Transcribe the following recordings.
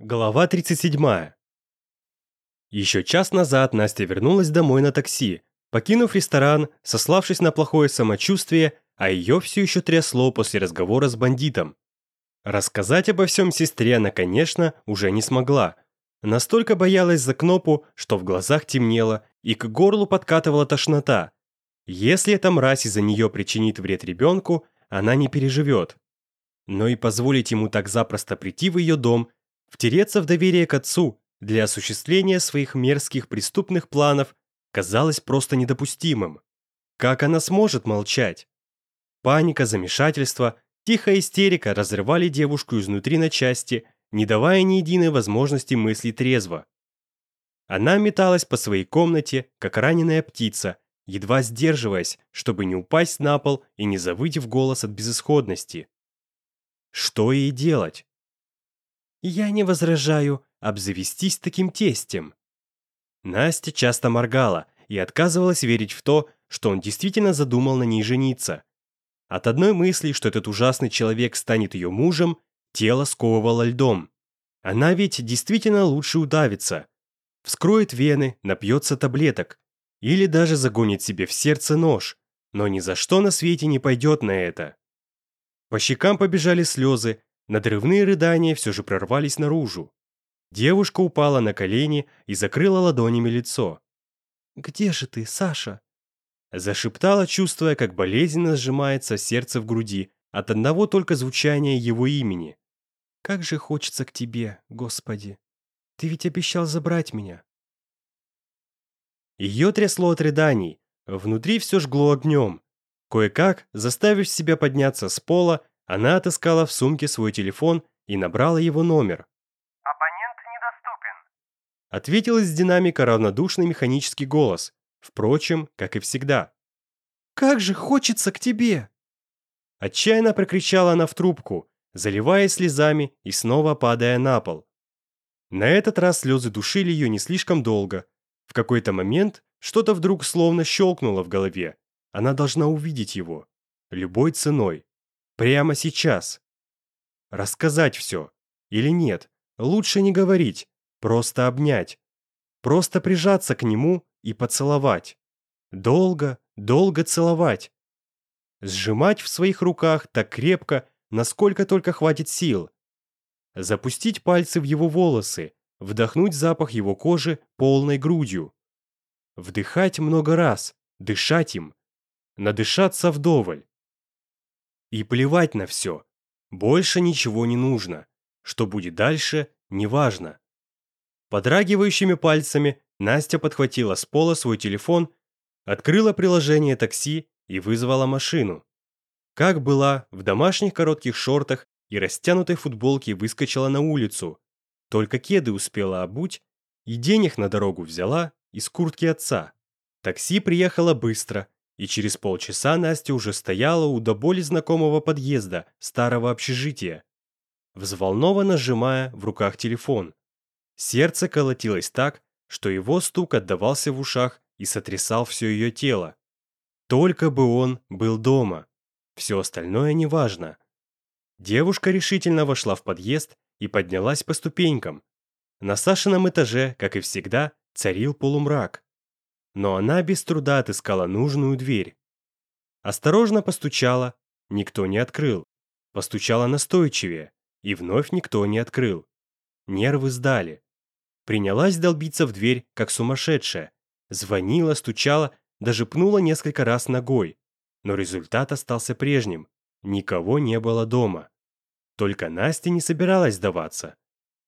Глава 37. Еще час назад Настя вернулась домой на такси, покинув ресторан, сославшись на плохое самочувствие, а ее все еще трясло после разговора с бандитом. Рассказать обо всем сестре она, конечно, уже не смогла. Настолько боялась за кнопу, что в глазах темнело и к горлу подкатывала тошнота. Если эта мразь из-за нее причинит вред ребенку, она не переживет. Но и позволить ему так запросто прийти в ее дом – Втереться в доверие к отцу для осуществления своих мерзких преступных планов казалось просто недопустимым. Как она сможет молчать? Паника, замешательство, тихая истерика разрывали девушку изнутри на части, не давая ни единой возможности мыслить трезво. Она металась по своей комнате, как раненая птица, едва сдерживаясь, чтобы не упасть на пол и не завыть в голос от безысходности. Что ей делать? Я не возражаю, обзавестись таким тестем. Настя часто моргала и отказывалась верить в то, что он действительно задумал на ней жениться. От одной мысли, что этот ужасный человек станет ее мужем, тело сковывало льдом. Она ведь действительно лучше удавится. Вскроет вены, напьется таблеток. Или даже загонит себе в сердце нож. Но ни за что на свете не пойдет на это. По щекам побежали слезы, Надрывные рыдания все же прорвались наружу. Девушка упала на колени и закрыла ладонями лицо. «Где же ты, Саша?» Зашептала, чувствуя, как болезненно сжимается сердце в груди от одного только звучания его имени. «Как же хочется к тебе, Господи! Ты ведь обещал забрать меня!» Ее трясло от рыданий, внутри все жгло огнем. Кое-как, заставив себя подняться с пола, она отыскала в сумке свой телефон и набрала его номер. «Абонент недоступен», — ответил из динамика равнодушный механический голос, впрочем, как и всегда. «Как же хочется к тебе!» Отчаянно прокричала она в трубку, заливаясь слезами и снова падая на пол. На этот раз слезы душили ее не слишком долго. В какой-то момент что-то вдруг словно щелкнуло в голове. Она должна увидеть его. Любой ценой. Прямо сейчас. Рассказать все. Или нет, лучше не говорить, просто обнять. Просто прижаться к нему и поцеловать. Долго, долго целовать. Сжимать в своих руках так крепко, насколько только хватит сил. Запустить пальцы в его волосы, вдохнуть запах его кожи полной грудью. Вдыхать много раз, дышать им. Надышаться вдоволь. И плевать на все. Больше ничего не нужно. Что будет дальше, неважно. Подрагивающими пальцами Настя подхватила с пола свой телефон, открыла приложение такси и вызвала машину. Как была, в домашних коротких шортах и растянутой футболке выскочила на улицу. Только кеды успела обуть и денег на дорогу взяла из куртки отца. Такси приехало быстро – и через полчаса Настя уже стояла у до боли знакомого подъезда старого общежития, взволнованно сжимая в руках телефон. Сердце колотилось так, что его стук отдавался в ушах и сотрясал все ее тело. Только бы он был дома. Все остальное неважно. Девушка решительно вошла в подъезд и поднялась по ступенькам. На Сашином этаже, как и всегда, царил полумрак но она без труда отыскала нужную дверь. Осторожно постучала, никто не открыл. Постучала настойчивее, и вновь никто не открыл. Нервы сдали. Принялась долбиться в дверь, как сумасшедшая. Звонила, стучала, даже пнула несколько раз ногой. Но результат остался прежним. Никого не было дома. Только Настя не собиралась сдаваться.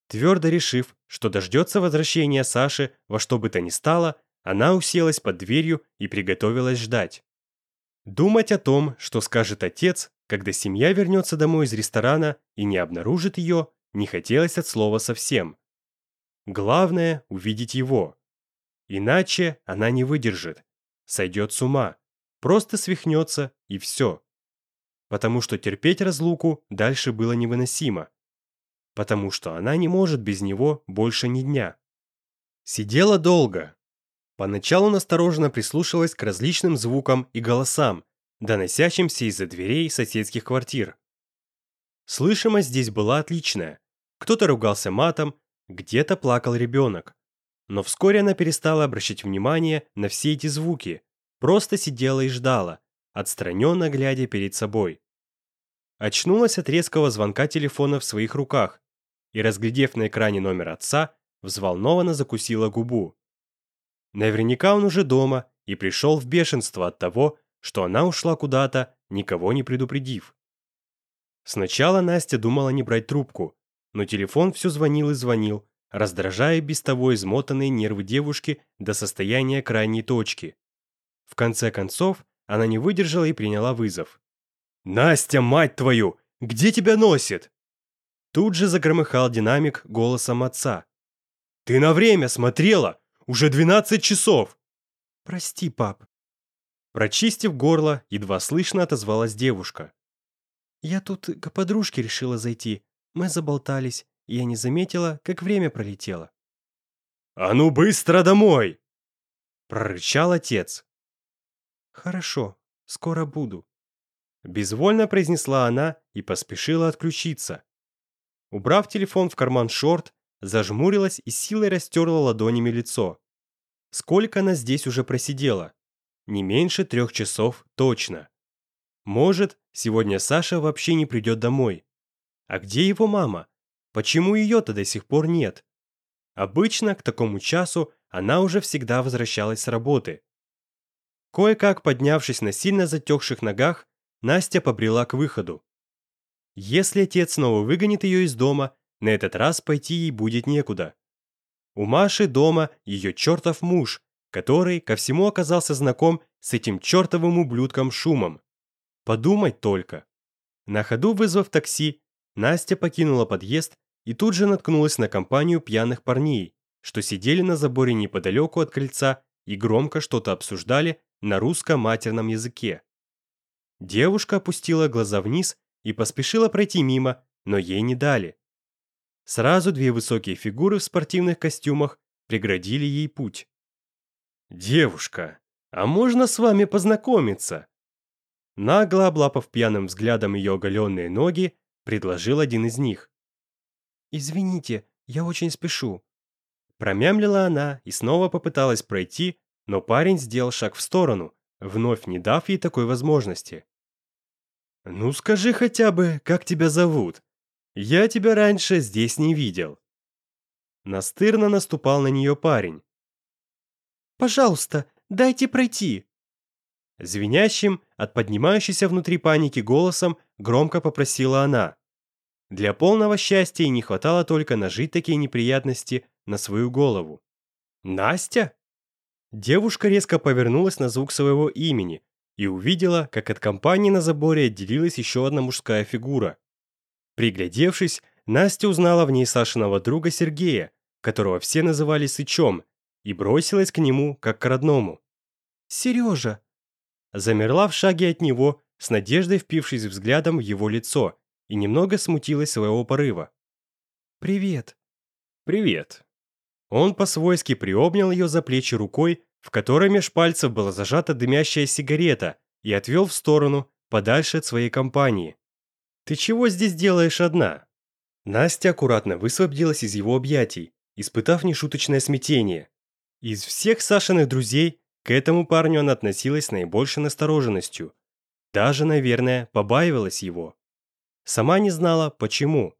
Твердо решив, что дождется возвращения Саши во что бы то ни стало, она уселась под дверью и приготовилась ждать. Думать о том, что скажет отец, когда семья вернется домой из ресторана и не обнаружит ее, не хотелось от слова совсем. Главное – увидеть его. Иначе она не выдержит, сойдет с ума, просто свихнется и все. Потому что терпеть разлуку дальше было невыносимо. Потому что она не может без него больше ни дня. Сидела долго, Поначалу настороженно прислушалась к различным звукам и голосам, доносящимся из-за дверей соседских квартир. Слышимость здесь была отличная. Кто-то ругался матом, где-то плакал ребенок. Но вскоре она перестала обращать внимание на все эти звуки, просто сидела и ждала, отстраненно глядя перед собой. Очнулась от резкого звонка телефона в своих руках и, разглядев на экране номер отца, взволнованно закусила губу. Наверняка он уже дома и пришел в бешенство от того, что она ушла куда-то, никого не предупредив. Сначала Настя думала не брать трубку, но телефон все звонил и звонил, раздражая без того измотанные нервы девушки до состояния крайней точки. В конце концов, она не выдержала и приняла вызов. «Настя, мать твою! Где тебя носит?» Тут же загромыхал динамик голосом отца. «Ты на время смотрела! Уже 12 часов!» «Прости, пап». Прочистив горло, едва слышно отозвалась девушка. «Я тут к подружке решила зайти. Мы заболтались, и я не заметила, как время пролетело». «А ну быстро домой!» Прорычал отец. «Хорошо, скоро буду». Безвольно произнесла она и поспешила отключиться. Убрав телефон в карман шорт, зажмурилась и силой растерла ладонями лицо. Сколько она здесь уже просидела? Не меньше трех часов точно. Может, сегодня Саша вообще не придет домой. А где его мама? Почему ее-то до сих пор нет? Обычно к такому часу она уже всегда возвращалась с работы. Кое-как поднявшись на сильно затекших ногах, Настя побрела к выходу. Если отец снова выгонит ее из дома, на этот раз пойти ей будет некуда. У Маши дома ее чертов муж, который ко всему оказался знаком с этим чертовым ублюдком шумом. Подумать только. На ходу вызвав такси, Настя покинула подъезд и тут же наткнулась на компанию пьяных парней, что сидели на заборе неподалеку от крыльца и громко что-то обсуждали на русском матерном языке. Девушка опустила глаза вниз и поспешила пройти мимо, но ей не дали. Сразу две высокие фигуры в спортивных костюмах преградили ей путь. «Девушка, а можно с вами познакомиться?» Нагло облапав пьяным взглядом ее оголенные ноги, предложил один из них. «Извините, я очень спешу». Промямлила она и снова попыталась пройти, но парень сделал шаг в сторону, вновь не дав ей такой возможности. «Ну скажи хотя бы, как тебя зовут?» «Я тебя раньше здесь не видел». Настырно наступал на нее парень. «Пожалуйста, дайте пройти!» Звенящим от поднимающейся внутри паники голосом громко попросила она. Для полного счастья ей не хватало только нажить такие неприятности на свою голову. «Настя?» Девушка резко повернулась на звук своего имени и увидела, как от компании на заборе отделилась еще одна мужская фигура. Приглядевшись, Настя узнала в ней Сашиного друга Сергея, которого все называли Сычом, и бросилась к нему, как к родному. «Сережа!» Замерла в шаге от него, с надеждой впившись взглядом в его лицо, и немного смутилась своего порыва. «Привет!» «Привет!» Он по-свойски приобнял ее за плечи рукой, в которой меж пальцев была зажата дымящая сигарета, и отвел в сторону, подальше от своей компании. «Ты чего здесь делаешь одна?» Настя аккуратно высвободилась из его объятий, испытав нешуточное смятение. Из всех Сашиных друзей к этому парню она относилась с наибольшей настороженностью. Даже, наверное, побаивалась его. Сама не знала, почему.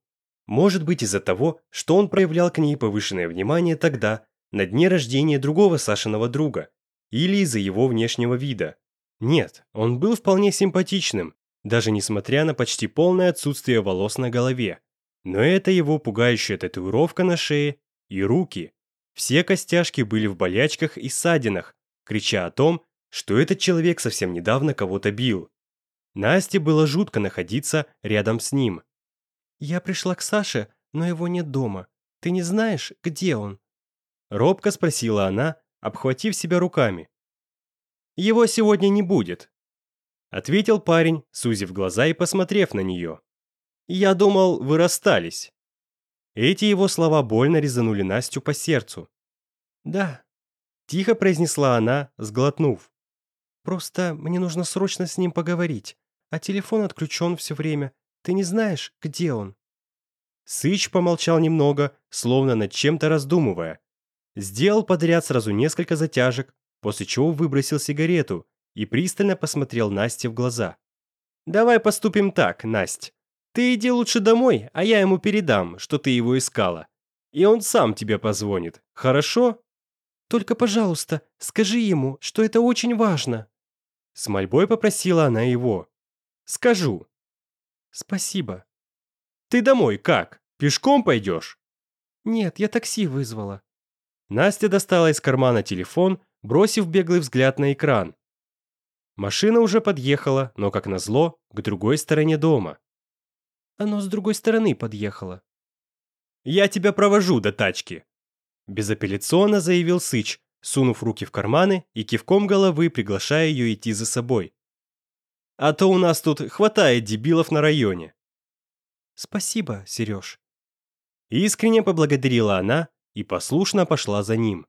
Может быть, из-за того, что он проявлял к ней повышенное внимание тогда, на дне рождения другого Сашиного друга, или из-за его внешнего вида. Нет, он был вполне симпатичным, даже несмотря на почти полное отсутствие волос на голове. Но это его пугающая татуировка на шее и руки. Все костяшки были в болячках и ссадинах, крича о том, что этот человек совсем недавно кого-то бил. Насте было жутко находиться рядом с ним. «Я пришла к Саше, но его нет дома. Ты не знаешь, где он?» Робко спросила она, обхватив себя руками. «Его сегодня не будет», ответил парень, сузив глаза и посмотрев на нее. «Я думал, вы расстались». Эти его слова больно резанули Настю по сердцу. «Да», — тихо произнесла она, сглотнув. «Просто мне нужно срочно с ним поговорить, а телефон отключен все время. Ты не знаешь, где он?» Сыч помолчал немного, словно над чем-то раздумывая. Сделал подряд сразу несколько затяжек, после чего выбросил сигарету, и пристально посмотрел Насте в глаза. «Давай поступим так, Насть. Ты иди лучше домой, а я ему передам, что ты его искала. И он сам тебе позвонит, хорошо?» «Только, пожалуйста, скажи ему, что это очень важно». С мольбой попросила она его. «Скажу». «Спасибо». «Ты домой как? Пешком пойдешь?» «Нет, я такси вызвала». Настя достала из кармана телефон, бросив беглый взгляд на экран. Машина уже подъехала, но, как назло, к другой стороне дома. Оно с другой стороны подъехало. «Я тебя провожу до тачки!» Безапелляционно заявил Сыч, сунув руки в карманы и кивком головы приглашая ее идти за собой. «А то у нас тут хватает дебилов на районе!» «Спасибо, Сереж!» Искренне поблагодарила она и послушно пошла за ним.